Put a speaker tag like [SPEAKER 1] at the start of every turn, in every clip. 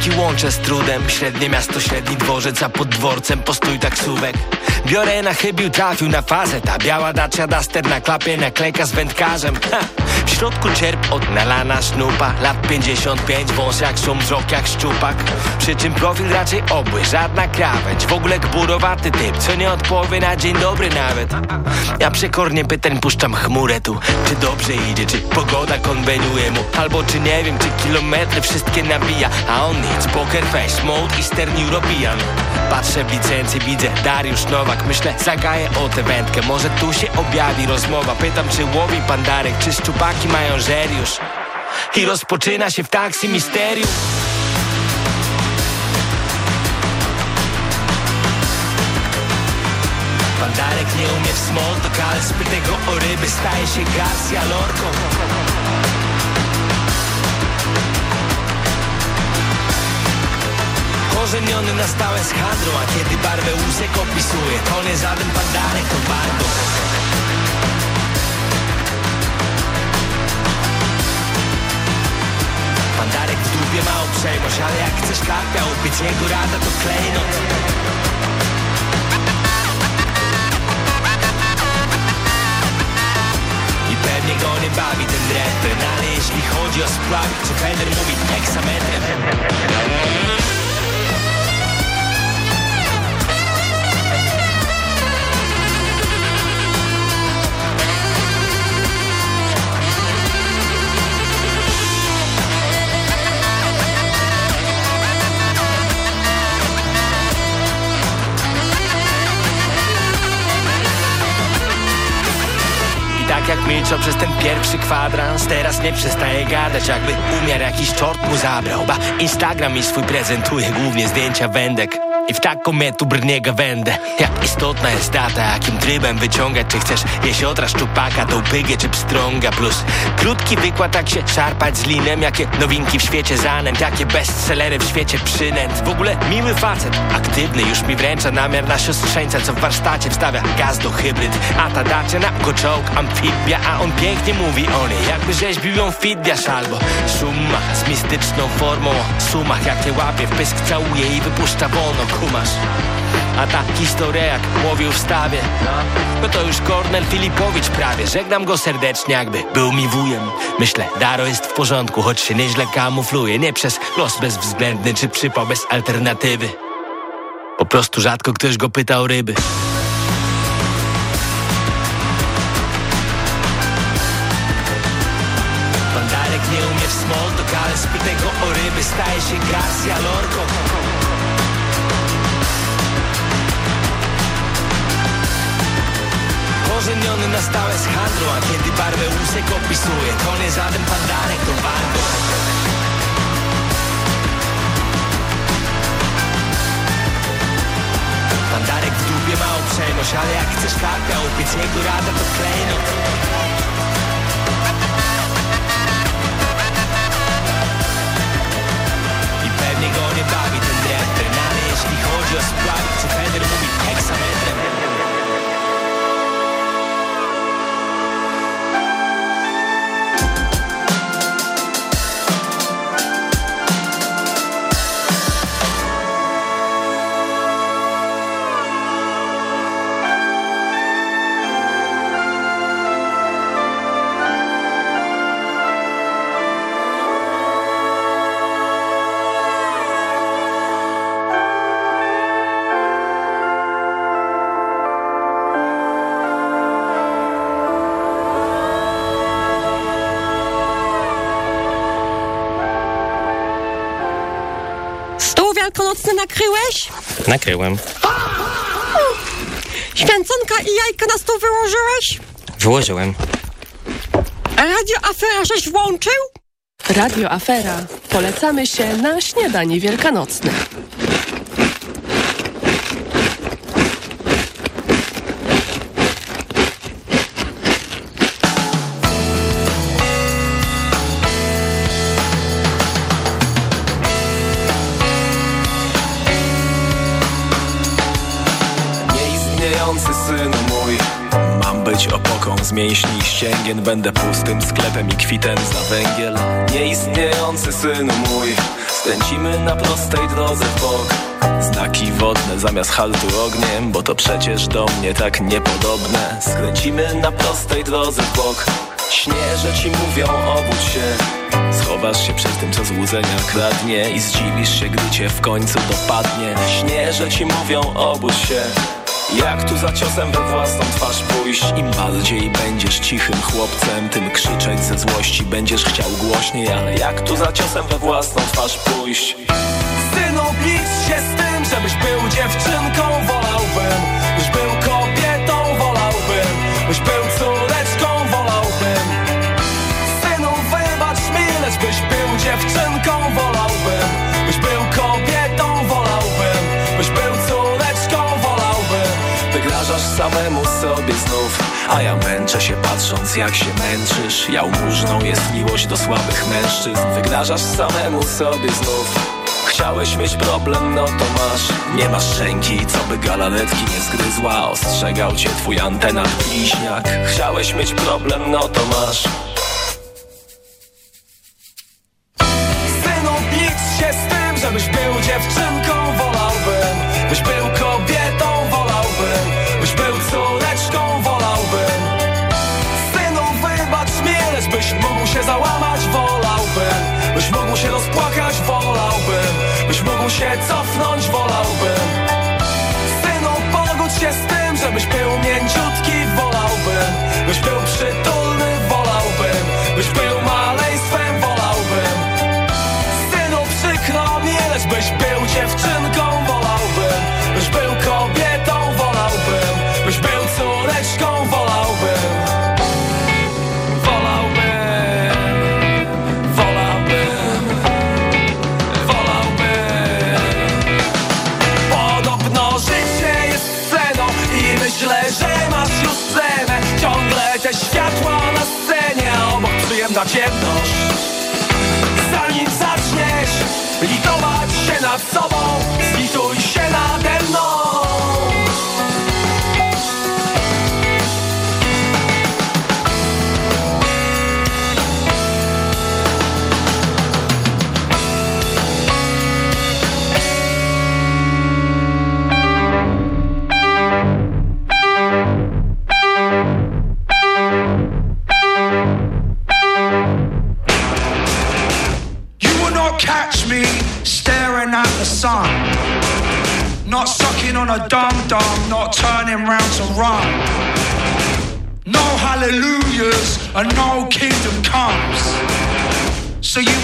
[SPEAKER 1] Działki łączę z trudem. Średnie miasto, średni dworzec A pod dworcem postój taksówek. Biorę na chybił, trafił na fazę. Ta biała Dacia Duster na klapie naklejka z wędkarzem. Ha! W środku czerp od nalana sznupa Lat 55, wąs jak szum, wzrok jak szczupak. Przy czym profil raczej obły, żadna krawędź. W ogóle gburowaty typ, co nie odpowie na dzień dobry nawet. Ja przekornie pytań puszczam chmurę tu. Czy dobrze idzie, czy pogoda konweniuje mu? Albo czy nie wiem, czy kilometry wszystkie nabija. A on nic, poker face, mode Eastern European. Patrzę w licencję, widzę Dariusz Nowak. Myślę, zagaję o tę wędkę. Może tu się objawi rozmowa. Pytam, czy łowi pandarek, czy szczupaki mają żeriusz I rozpoczyna się w taksi misterium. Pandarek nie umie w small talk, ale spytę go o ryby Staje się Garcia Lorką Korzeniony na stałe z A kiedy barwę łusek opisuje To nie żaden pandarek, to bardo Pandarek w dupie ma uprzejmość Ale jak chcesz karpia upiec Jego rada to klejnot. I pewnie go nie bawi ten refren Ale jeśli chodzi o sprawy Czy Fender mówi heksametrem milczał przez ten pierwszy kwadrans. Teraz nie przestaje gadać, jakby umiar jakiś czort mu zabrał. Ba Instagram mi swój prezentuje głównie zdjęcia wędek i w taką metu brniega wędę Jak istotna jest data, jakim trybem wyciągać. Czy chcesz jesiotra, szczupaka, tą pygę czy pstrąga? Plus krótki wykład, jak się szarpać z linem. Jakie nowinki w świecie zanęt Jakie bestsellery w świecie przynęt. W ogóle miły facet, aktywny Już mi wręcza namiar na siostrzeńca Co w warsztacie wstawia gaz do hybryd. A ta dacia na czołg, amfibia A on pięknie mówi o niej. Jakby rzeźbił ją Fidiasz albo Szuma z mistyczną formą O sumach. Jakie łapie, w pysk całuje i wypuszcza wolno kumasz A ta historia jak łowił w stawie No to już Kornel Filipowicz prawie. Żegnam go serdecznie jakby był mi wujem. Myślę, Daro jest w porządku Choć się nieźle kamufluje. Nie przez los bezwzględny Czy przypał bez alternatywy. Po prostu rzadko ktoś go pyta o ryby. Pandarek nie umie w small talk Ale spytaj go o ryby. Staje się Garcia Lorką Korzeniony na stałe z handlu A kiedy barwę łusek opisuje To nie żaden pandarek, to warto Pandarek w dupie ma uprzejmość Ale jak chcesz karpia upiec Jego rada to klejnot
[SPEAKER 2] nakryłeś?
[SPEAKER 3] Nakryłem.
[SPEAKER 2] Święconka i jajka na stół wyłożyłeś?
[SPEAKER 3] Wyłożyłem.
[SPEAKER 2] A radio afera żeś włączył?
[SPEAKER 4] Radio Afera. Polecamy się na śniadanie wielkanocne.
[SPEAKER 3] Z mięśni i ścięgien Będę pustym sklepem i kwitem za węgiel. Nieistniejący synu mój Skręcimy na prostej drodze w bok. Znaki wodne zamiast haltu ogniem Bo to przecież do mnie tak niepodobne. Skręcimy na prostej drodze w bok. Śnieże ci mówią obudź się. Schowasz się przed tym co złudzenia kradnie I zdziwisz się gdy cię w końcu dopadnie. Śnieże ci mówią obudź się jak tu za ciosem we własną twarz pójść? Im bardziej będziesz cichym chłopcem Tym krzyczeć ze złości będziesz chciał głośniej Ale jak tu za ciosem we własną twarz pójść?
[SPEAKER 5] Synu, licz się z tym, żebyś był dziewczynką Wolałbym,
[SPEAKER 3] sobie znów. A ja męczę się patrząc jak się męczysz. Jałmużną jest miłość do słabych mężczyzn. Wygrażasz samemu sobie znów. Chciałeś mieć problem, no to masz. Nie masz szczęki, co by galaretki nie zgryzła. Ostrzegał cię twój antena bliźniak. Chciałeś mieć problem, no to masz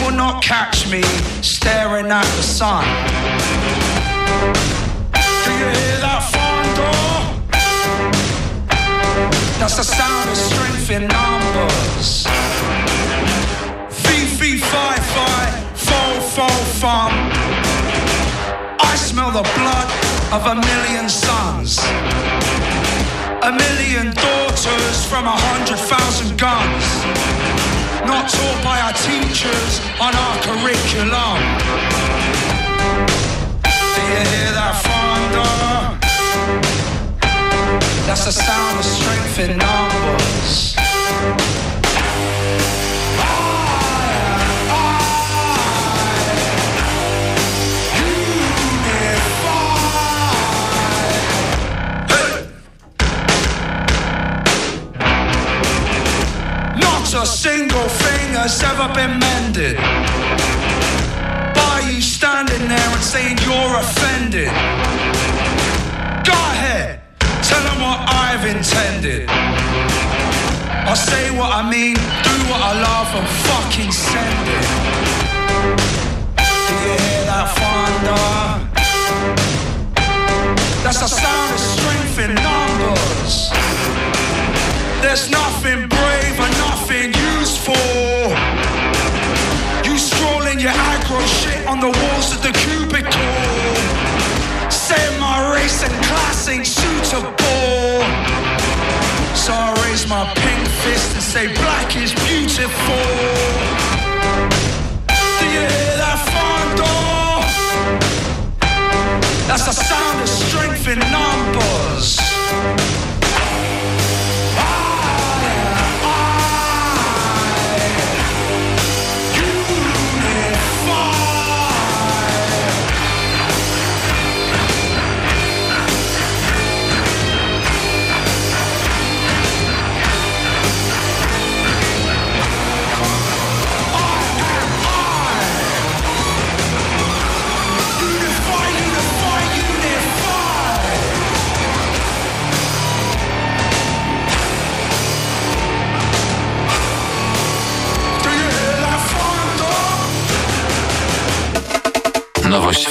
[SPEAKER 6] will not catch me staring at the sun. Do you hear that thunder? That's the sound of strength in numbers. Fee, fee, fi, fi, fo, fo, fum. I smell the blood of a million sons. A million daughters from a hundred thousand guns. Not taught by our teachers on our curriculum. Do you hear that thunder? That's the sound of strength in numbers. A single thing has ever been mended by you standing there and saying you're offended. Go ahead, tell them what I've intended. I say what I mean, do what I love, and fucking send it. Do you hear that thunder? That's the sound of strength in numbers. There's nothing brave and nothing useful. You scrolling your aggro shit on the walls of the cubicle. Saying my race and class ain't suitable. So I raise my pink fist and say black is beautiful. Do you hear that thunder? That's the sound of strength in numbers.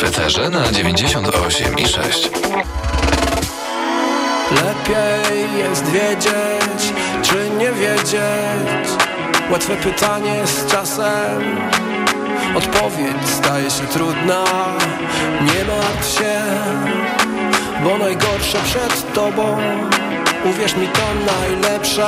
[SPEAKER 7] Eterze na 98 i 6.
[SPEAKER 5] Lepiej jest wiedzieć, czy nie wiedzieć. Łatwe pytanie z czasem. Odpowiedź staje się trudna. Nie martw się, bo najgorsze przed tobą. Uwierz mi to najlepsze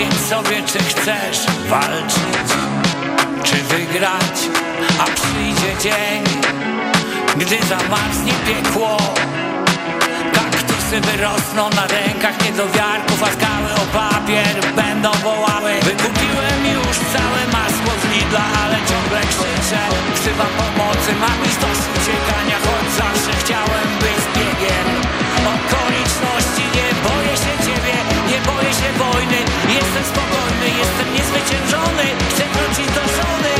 [SPEAKER 8] Odpowiedz sobie, czy chcesz walczyć, czy wygrać A przyjdzie dzień, gdy zamarznie piekło. Kaktusy wyrosną na rękach niedowiarków A skały o papier będą wołały. Wykupiłem już całe masło z Lidla, ale ciągle krzyczę. Wzywam pomocy, mam już dość uciekania Choć zawsze chciałem być zbiegiem Okoliczności nie boję się boję się wojny. Jestem spokojny, jestem niezwyciężony. Chcę wrócić do żony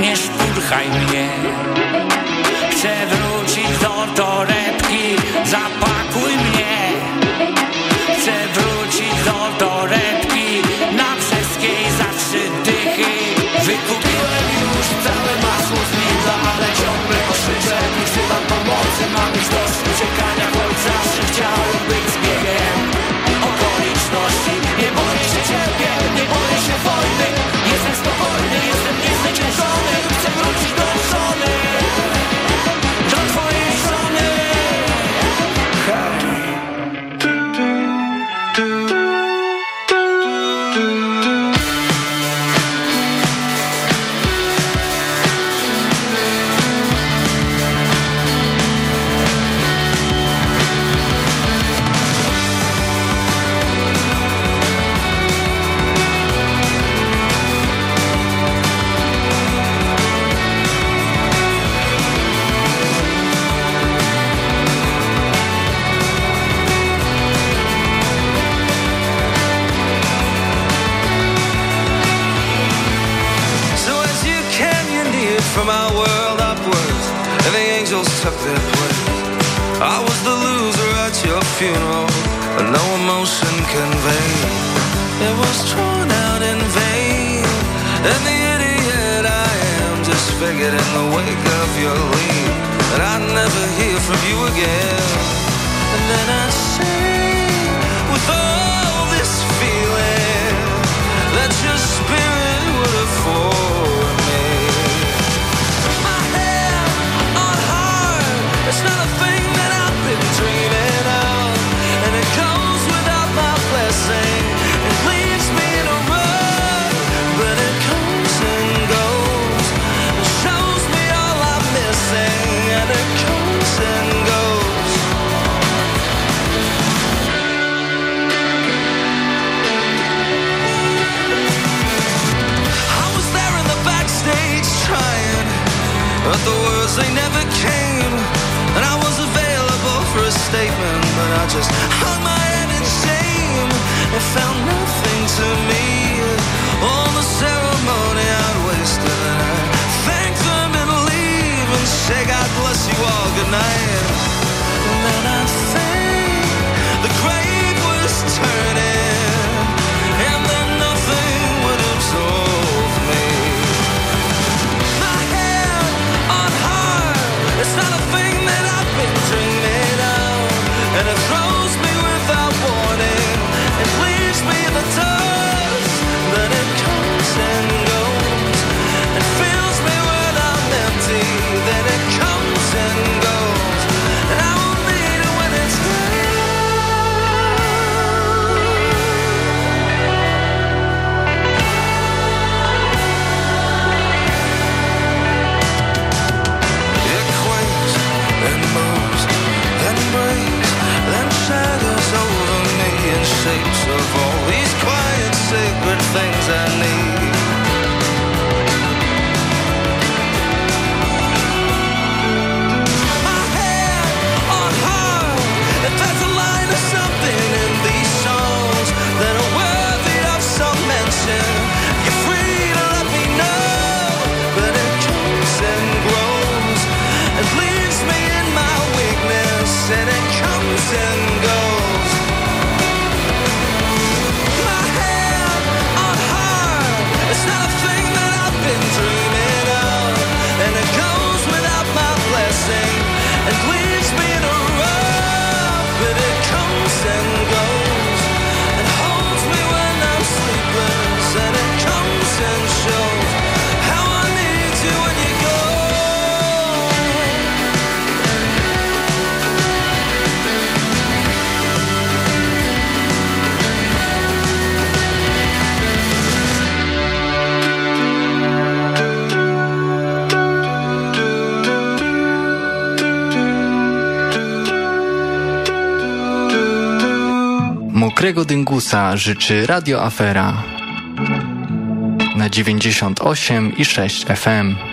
[SPEAKER 8] nie szturchaj mnie. Chcę wrócić do torebki Zapakuj mnie. Chcę wrócić do torebki Na wszystkiej za trzy dychy.
[SPEAKER 5] Wykupiłem już całe masło z Lidla Ale ciągle krzyczę wzywam pomocy Mam już dość uciekania, choć zawsze chciałem być
[SPEAKER 9] Mokrego dyngusa życzy Radio Afera na 98 i 6 FM.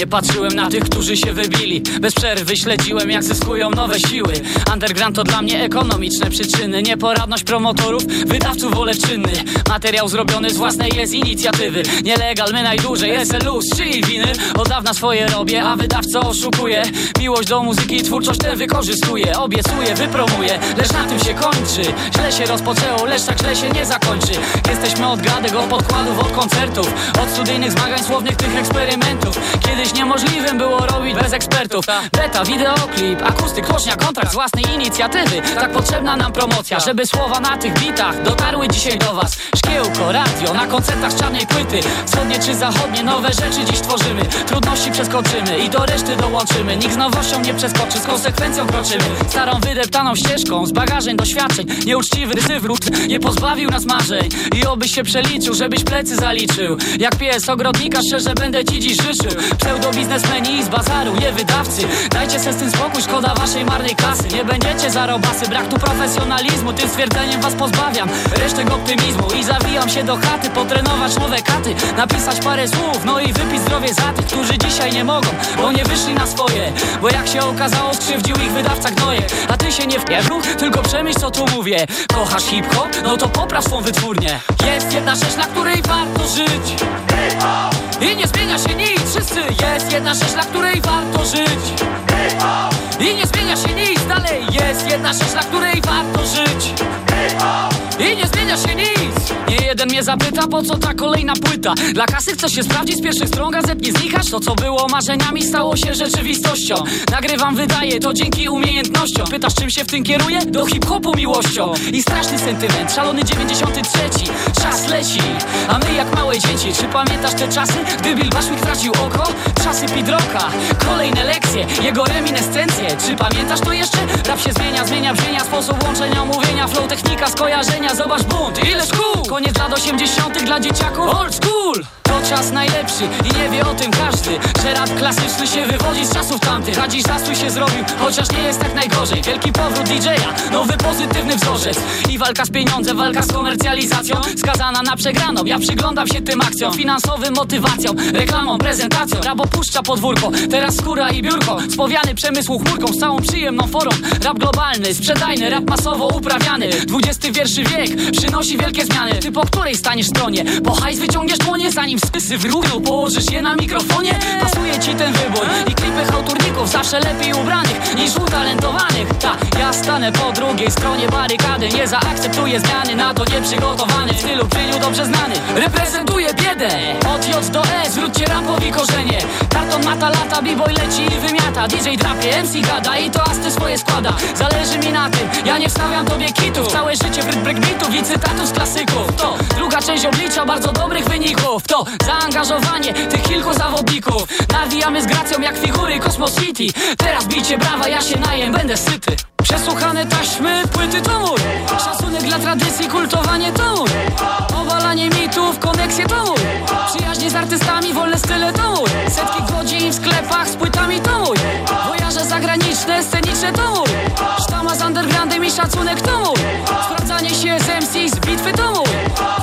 [SPEAKER 10] Bezustannie patrzyłem na tych, którzy się wybili. Bez przerwy śledziłem jak zyskują nowe siły. Underground to dla mnie ekonomiczne przyczyny. Nieporadność promotorów, wydawców wolewczyny Materiał zrobiony z własnej jest inicjatywy. Nielegal, my najdłużej, SLU z czyjej winy? Od dawna swoje robię, a wydawca oszukuje. Miłość do muzyki i twórczość tę wykorzystuje. Obiecuję, wypromuję, lecz na tym się kończy. Źle się rozpoczęło, lecz tak źle się nie zakończy. Jesteśmy od gadek, od podkładów, od koncertów. Od studyjnych zmagań słownych tych eksperymentów. Kiedyś niemożliwym było robić bez ekspertów. Beta, wideoklip, akustyk, tłocznia, kontrakt z własnej inicjatywy. Tak potrzebna nam promocja, żeby słowa na tych bitach dotarły dzisiaj do was. Szkiełko, radio, na koncertach czarnej płyty. Wschodnie czy zachodnie, nowe rzeczy dziś tworzymy. Trudności przeskoczymy i do reszty dołączymy. Nikt z nowością nie przeskoczy, z konsekwencją kroczymy. Starą wydeptaną ścieżką, z bagażeń doświadczeń. Nieuczciwy wrót nie pozbawił nas marzeń. I obyś się przeliczył, żebyś plecy zaliczył. Jak pies ogrodnika, szczerze będę ci dziś życzył Pseudobiznesmeni z bazaru, nie wydawcy. Dajcie se z tym spokój, szkoda waszej marnej kasy Nie będziecie zarobasy, brak tu profesjonalizmu. Tym stwierdzeniem was pozbawiam resztek optymizmu. I zawijam się do chaty, potrenować nowe katy. Napisać parę słów, no i wypić zdrowie za tych, którzy dzisiaj nie mogą Bo nie wyszli na swoje, bo jak się okazało skrzywdził ich wydawca gnoje. A ty się nie wpierzuch, tylko przemyśl co tu mówię. Kochasz hip-hop? No to popraw swą wytwórnię. Jest jedna rzecz, na której warto żyć I nie zmienia się nic, wszyscy Jest jedna rzecz, na której warto żyć I nie zmienia się nic, dalej Jest jedna rzecz, na której warto żyć. I nie zmienia się nic. Nie jeden mnie zapyta, po co ta kolejna płyta? Dla kasy chcesz się sprawdzić z pierwszych stron gazet nie znikasz To co było marzeniami stało się rzeczywistością. Nagrywam, wydaje to dzięki umiejętnościom. Pytasz czym się w tym kieruję? Do hip-hopu miłością. I straszny sentyment, szalony 93 Czas leci, a my jak małe dzieci Czy pamiętasz te czasy, gdy Bill Bashwick tracił oko? Czasy Pidroka, kolejne lekcje Jego reminiscencje, czy pamiętasz to jeszcze? Rap się zmienia, zmienia brzmienia Sposób łączenia, mówienia, flow, technika, skojarzenia. Zobacz bunt, ile szkół! Koniec lat 80 dla dzieciaków Old school. To czas najlepszy i nie wie o tym każdy Że rap klasyczny się wywodzi z czasów tamtych. A dziś zastój się zrobił, chociaż nie jest tak najgorzej. Wielki powrót DJ-a, nowy pozytywny wzorzec. I walka z pieniądzem, walka z komercjalizacją. Skazana na przegraną, ja przyglądam się tym akcjom. Finansowym motywacją, reklamą, prezentacją. Rap opuszcza podwórko, teraz skóra i biurko. Spowiany przemysłu z całą przyjemną forą Rap globalny, sprzedajny, rap masowo uprawiany. XX wierszy wiek, przynosi wielkie zmiany. Ty po której staniesz stronie? Po hajs wyciągniesz dłonie, zanim skysy w równo położysz je na mikrofonie. Pasuje ci ten wybór i klipy hałturników Zawsze lepiej ubranych niż utalentowanych. Ta, ja stanę po drugiej stronie barykady. Nie zaakceptuję zmiany, na to nieprzygotowany. W stylu czyniu dobrze znany. Reprezentuję biedę. Od J do E, zwróćcie rapowi korzenie. Karton mata lata, b-boy leci i wymiata. DJ drapie, MC gada i to asty swoje składa. Zależy mi na tym, ja nie wstawiam tobie kitów. Całe życie w breakbeatów i cytatów z klasyków. To druga część oblicza bardzo dobrych wyników. To zaangażowanie tych kilku zawodników. Nawijamy z gracją jak figury Cosmos City. Teraz bicie brawa, ja się najem, będę syty. Przesłuchane taśmy, płyty to mój Szacunek dla tradycji, kultowanie to mój mitów, koneksje to mój Przyjaźnie z artystami, wolne style to mój Setki godzin w sklepach z płytami to mój zagraniczne, sceniczne to mój Sztama z undergroundem i szacunek to mój Sprawdzanie się z MC z bitwy to mój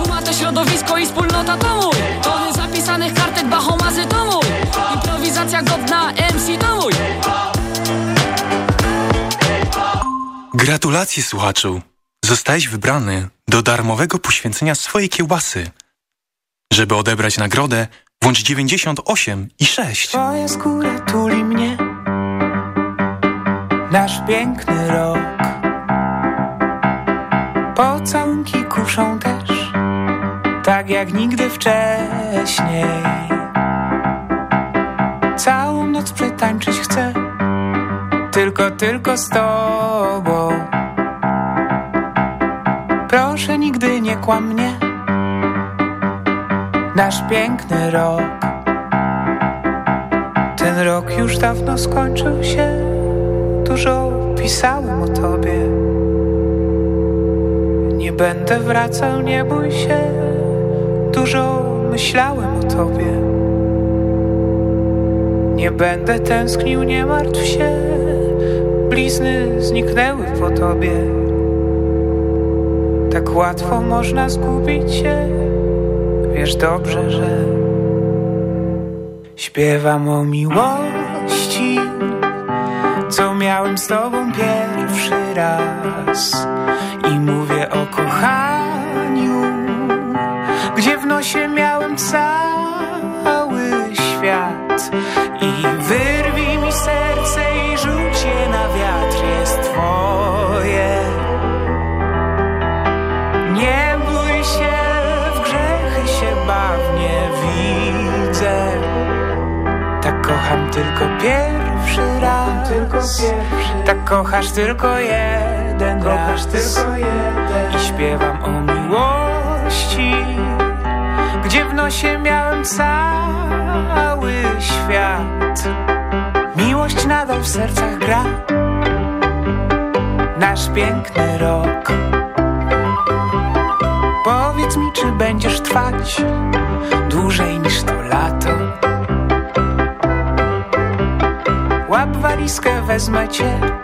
[SPEAKER 10] Kumate środowisko i wspólnota to mój Tony zapisanych kartek, bahomazy to mój Improwizacja godna MC to mój
[SPEAKER 11] Gratulacje słuchaczu! Zostałeś wybrany do darmowego poświęcenia swojej kiełbasy. Żeby odebrać nagrodę, włącz 98 i 6.
[SPEAKER 12] Twoja skóra tuli mnie Nasz piękny rok. Pocałunki kuszą też Tak jak nigdy wcześniej. Całą noc przetańczyć chcę Tylko, tylko z tobą. Proszę nigdy nie kłam mnie. Nasz piękny rok. Ten rok już dawno skończył się Dużo pisałem o tobie. Nie będę wracał, nie bój się. Dużo myślałem o tobie. Nie będę tęsknił, nie martw się. Blizny zniknęły po tobie. Tak łatwo można zgubić się. Wiesz dobrze, że Śpiewam o miłości Z tobą pierwszy raz I mówię o kochaniu Gdzie w nosie miałem cały świat I wyrwij mi serce i rzuć je na wiatr Jest twoje Nie bój się, w grzechy się bawnie widzę Tak kocham tylko pierwszy raz tylko pierwszy. Tak kochasz tylko jeden Kochasz tylko jeden. I śpiewam o miłości Gdzie w nosie miałem cały świat. Miłość nadal w sercach gra. Nasz piękny rok. Powiedz mi, czy będziesz trwać Dłużej niż to lato? Łap walizkę, wezmę cię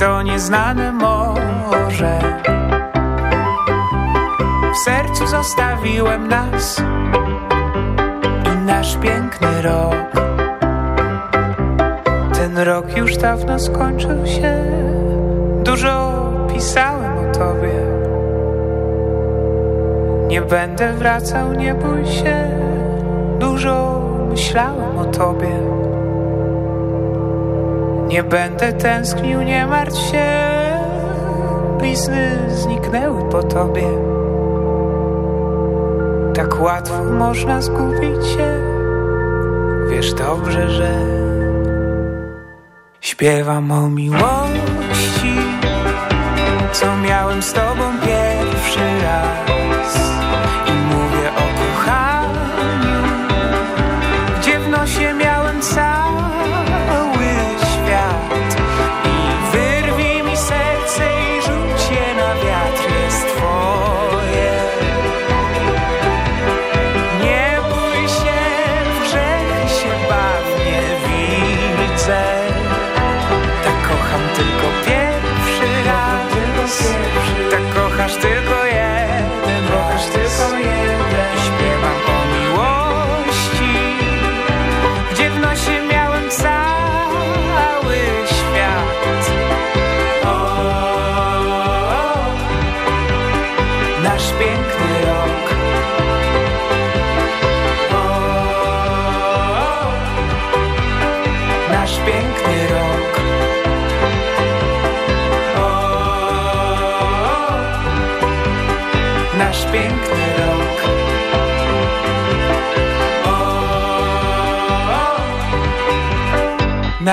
[SPEAKER 12] to nieznane morze. W sercu zostawiłem nas I nasz piękny rok. Ten rok już dawno skończył się. Dużo pisałem o tobie. Nie będę wracał, nie bój się. Dużo myślałem o tobie. Nie będę tęsknił, nie martw się. Blizny zniknęły po tobie. Tak łatwo można zgubić się. Wiesz dobrze, że Śpiewam o miłości Co miałem z tobą pierwszy raz. I mówię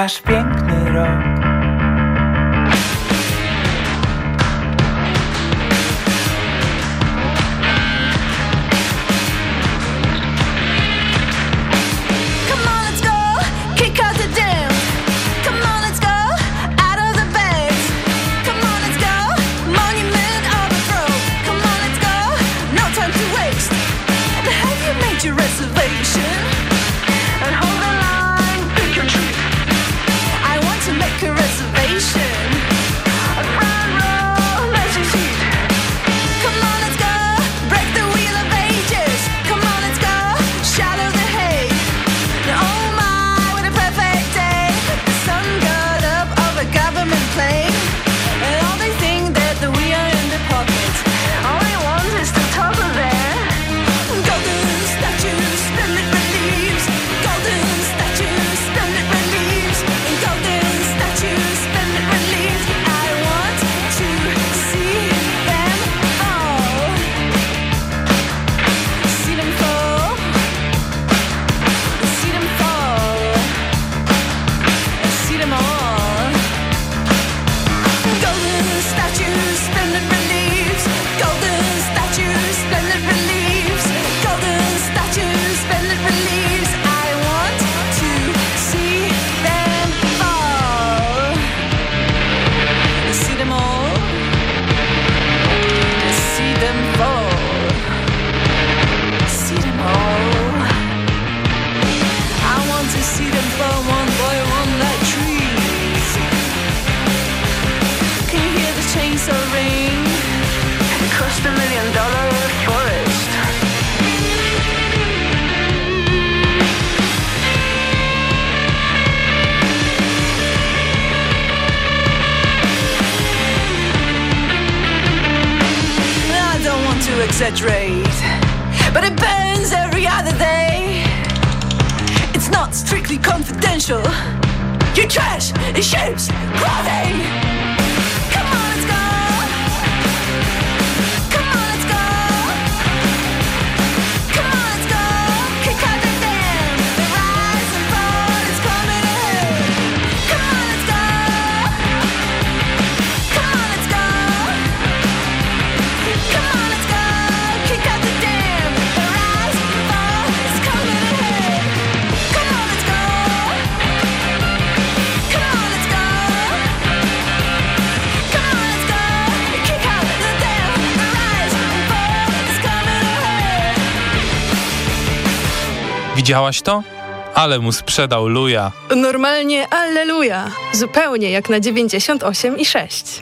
[SPEAKER 12] Masz piękny
[SPEAKER 4] but it burns every other day. It's not strictly confidential. Your trash, it shapes clothing.
[SPEAKER 13] Widziałaś to? Ale mu sprzedał luja.
[SPEAKER 4] Normalnie alleluja. Zupełnie jak na 98 i 6.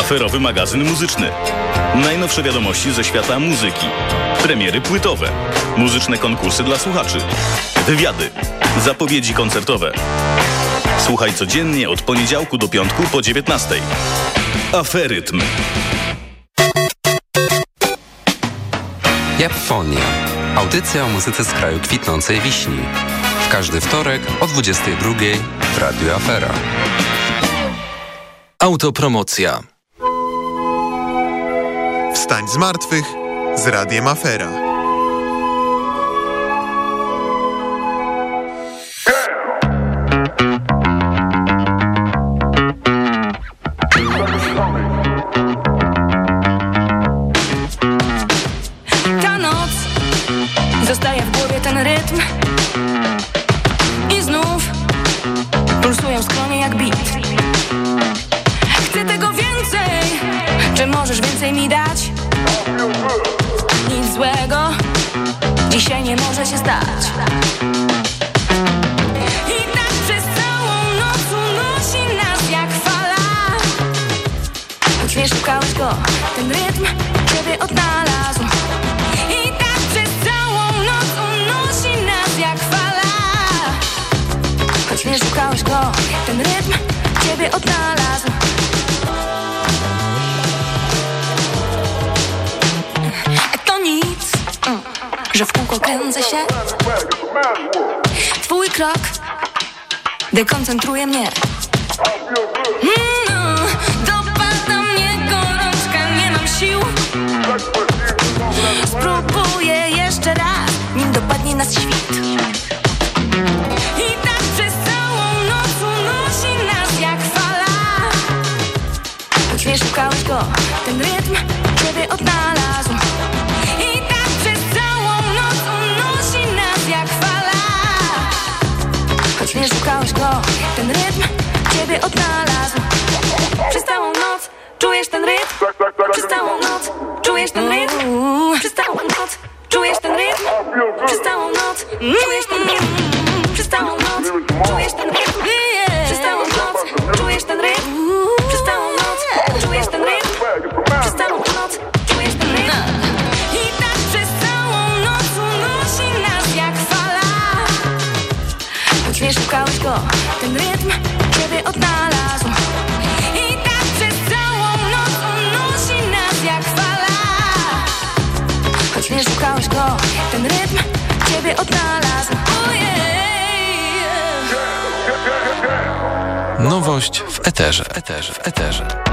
[SPEAKER 14] Aferowy magazyn muzyczny. Najnowsze wiadomości ze świata muzyki. Premiery płytowe. Muzyczne konkursy dla słuchaczy. Wywiady. Zapowiedzi koncertowe. Słuchaj codziennie od poniedziałku do piątku po 19. Aferytm.
[SPEAKER 15] Japonia. Audycja o muzyce z kraju kwitnącej wiśni. W każdy wtorek o 22 w Radio Afera.
[SPEAKER 7] Autopromocja.
[SPEAKER 16] Wstań z martwych z Radiem Afera.
[SPEAKER 17] że w kółko kręcę się. Twój krok dekoncentruje mnie. Mm, no, Dopada mnie gorączka, nie mam sił.
[SPEAKER 16] Spróbuję jeszcze raz, nim dopadnie nas świt. Szukałeś go Ten rytm ciebie odnalazł. Nie szukałeś go, ten rytm ciebie odnalazł. Przez całą noc czujesz ten rytm. Przez całą noc czujesz ten rytm. Przez całą noc czujesz ten rytm. Przez całą noc czujesz ten rytm ciebie odnalazł. Ojej.
[SPEAKER 7] Nowość w eterze, w eterze, w eterze.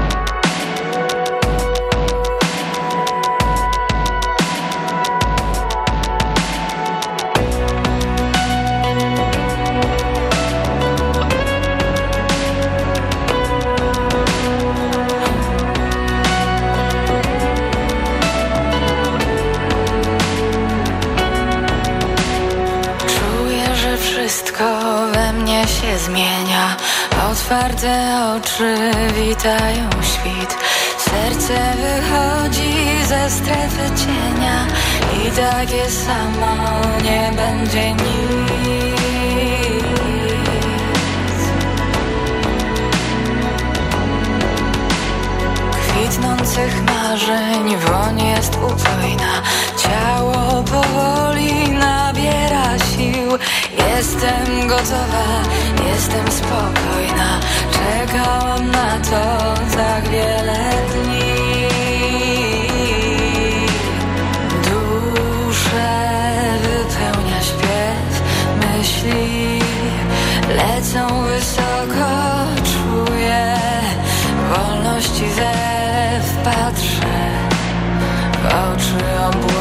[SPEAKER 18] Otwarte oczy witają świt. Serce wychodzi ze strefy cienia I takie samo nie będzie nic. Kwitnących marzeń woń jest upojna. Ciało powoli nabiera Jestem gotowa, jestem spokojna. Czekałam na to tak wiele dni. Duszę wypełnia śpiew Myśli lecą wysoko. Czuję wolności zew Patrzę w oczy obłokom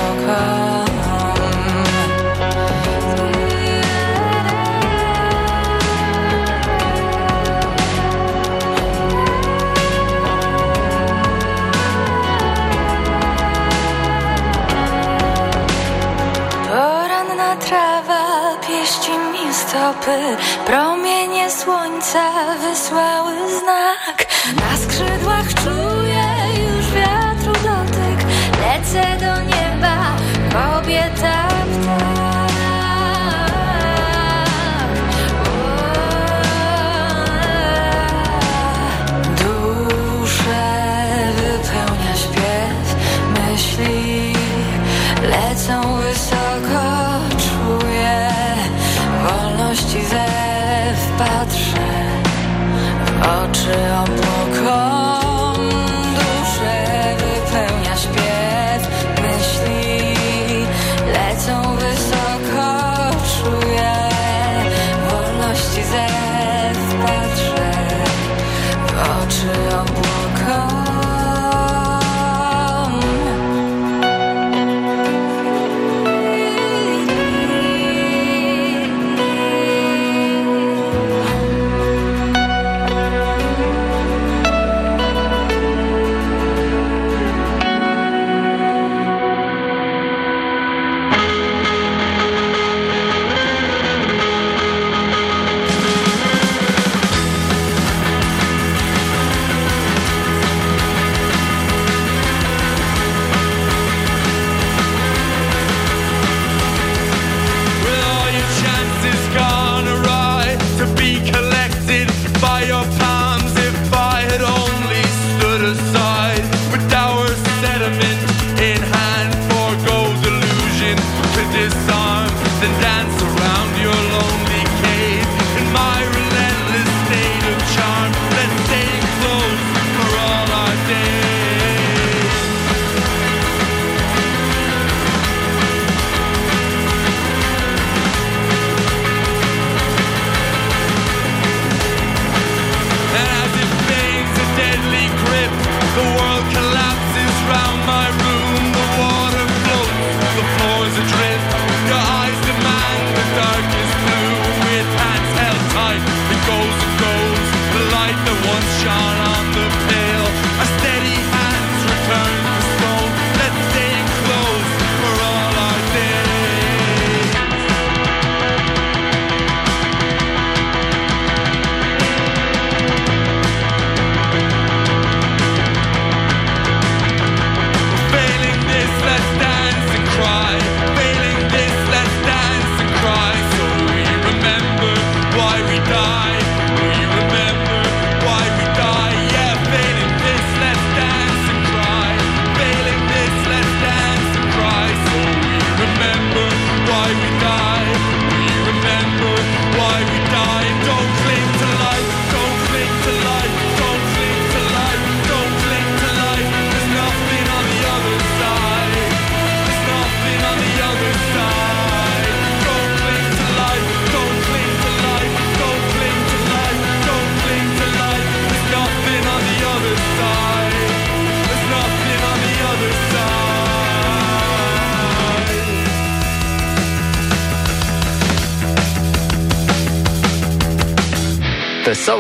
[SPEAKER 18] stopy Promienie słońca wysłały znak. Na skrzydłach czuję już wiatru dotyk Lecę do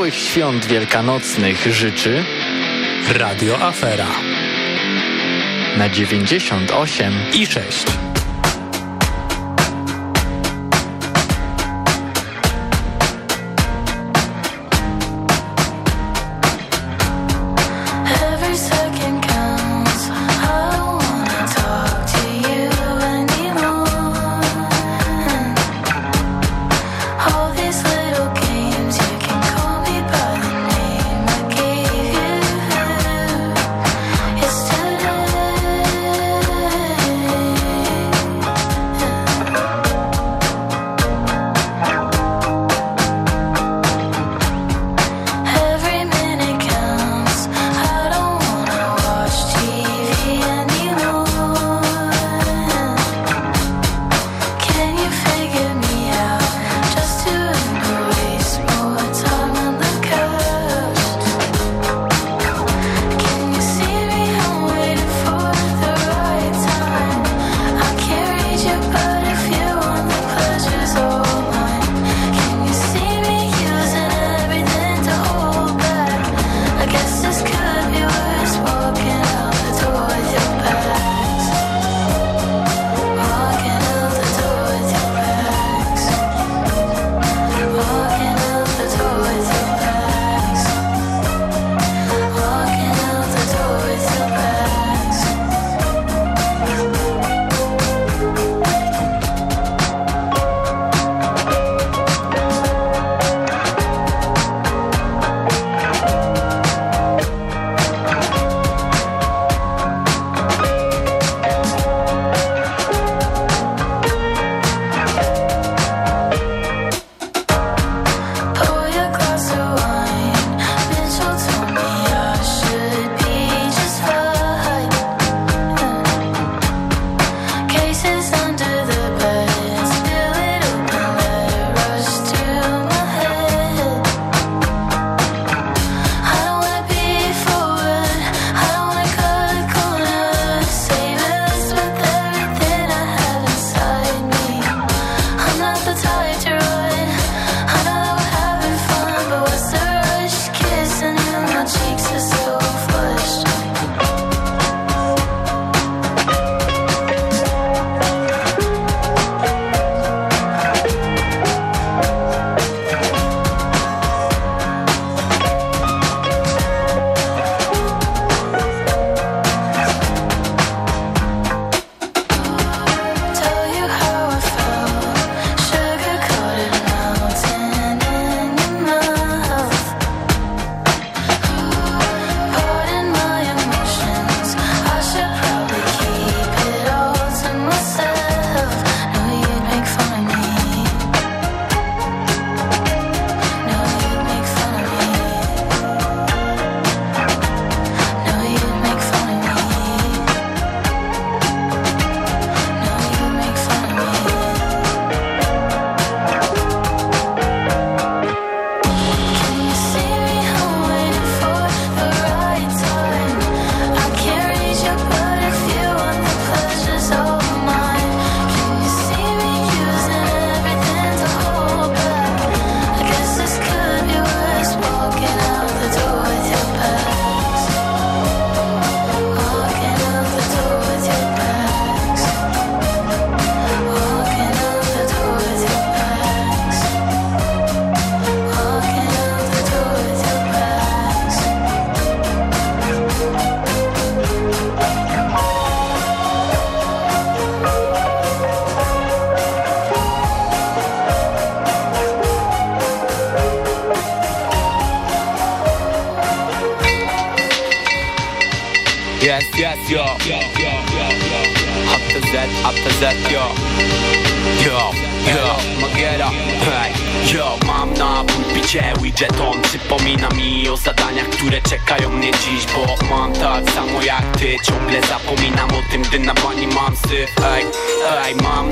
[SPEAKER 19] wesołych świąt wielkanocnych życzy
[SPEAKER 9] Radio Afera
[SPEAKER 19] na 98
[SPEAKER 9] i 6.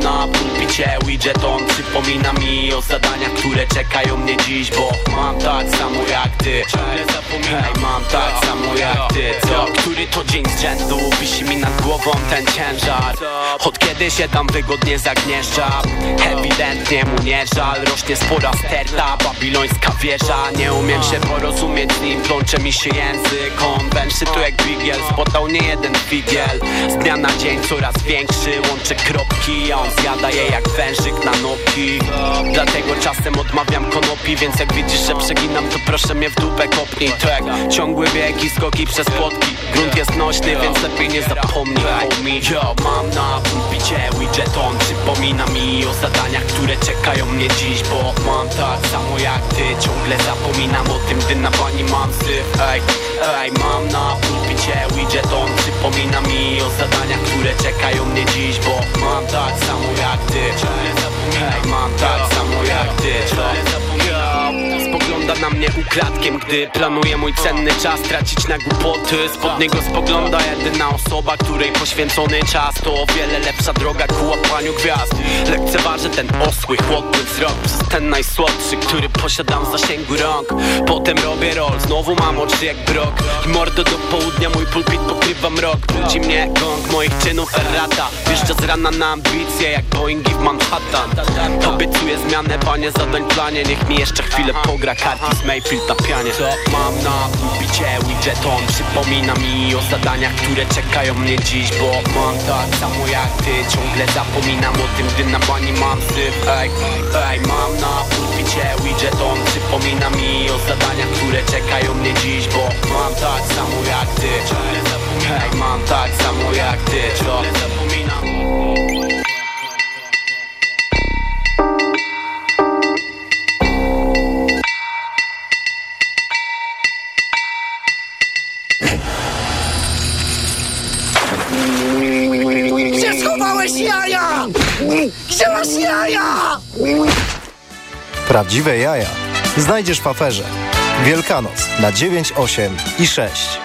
[SPEAKER 1] nah, życie widgeton Przypomina mi o zadaniach, które czekają mnie dziś Bo mam tak samo jak ty. Ciągle zapominaj, mam tak samo jak ty. Co? Który to dzień z rzędu wisi mi nad głową ten ciężar. Od kiedy się tam wygodnie zagnieżdżam Ewidentnie mu nie żal Rośnie spora sterta, babilońska
[SPEAKER 20] wieża. Nie umiem się porozumieć z nim, plącze mi się język. On węszy tu jak bigiel, spodał nie jeden figiel. Z dnia na dzień coraz większy, łączy kropki A on zjada je jak wężyk na nogi. Dlatego czasem odmawiam konopi Więc jak widzisz, że przeginam to proszę mnie w dupę kopnij. To jak ciągły skoki przez płotki. Grunt jest nośny, więc lepiej nie zapomnij. Homie Yo, mam na pulpicie widgeton. Przypomina mi o zadaniach, które czekają mnie dziś Bo mam tak samo jak ty. Ciągle zapominam o tym, gdy na bani mam syf. Ej, ej, mam na pulpicie widgeton. Przypomina mi o zadaniach, które czekają mnie dziś Bo mam tak samo jak ty Mam tak samo jak ty Spogląda na mnie ukradkiem, gdy planuję mój cenny czas Tracić na głupoty. Spod niego spogląda jedyna osoba, której poświęcony czas. To o wiele lepsza droga ku łapaniu gwiazd. Lekceważę ten osły, chłodny wzrok Przez ten najsłodszy, który posiadam w zasięgu rąk. Potem robię roll, znowu mam oczy jak brok. I mordo do południa mój pulpit pokrywa mrok. Budzi mnie gong moich czynów errata. Wjeżdża z rana na ambicje jak Boeingi w Manhattan Obiecuję zmianę, panie zadań planie. Niech mi jeszcze chwilę karty z Mayfield na pianie. Co mam na pulpicie widgeton Przypomina mi o zadaniach, które czekają mnie dziś Bo mam tak samo jak ty. Ciągle zapominam o tym, gdy na bani mam syf. Ej, ej, mam na pulpicie widgeton. Przypomina mi o zadaniach, które czekają mnie dziś Bo mam tak samo jak ty. Ciągle zapominam Ej, mam tak samo jak ty. Ciągle
[SPEAKER 2] jaja?
[SPEAKER 21] Prawdziwe jaja znajdziesz w aferze. Wielkanoc na 9, 8 i 6.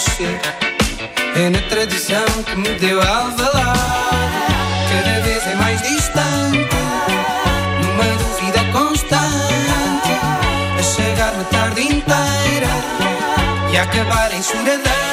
[SPEAKER 22] Mexer é na tradição que me deu alvalade. Cada vez é mais distante, numa dúvida constante. A chegar-me a tarde inteira e acabar em choradeira.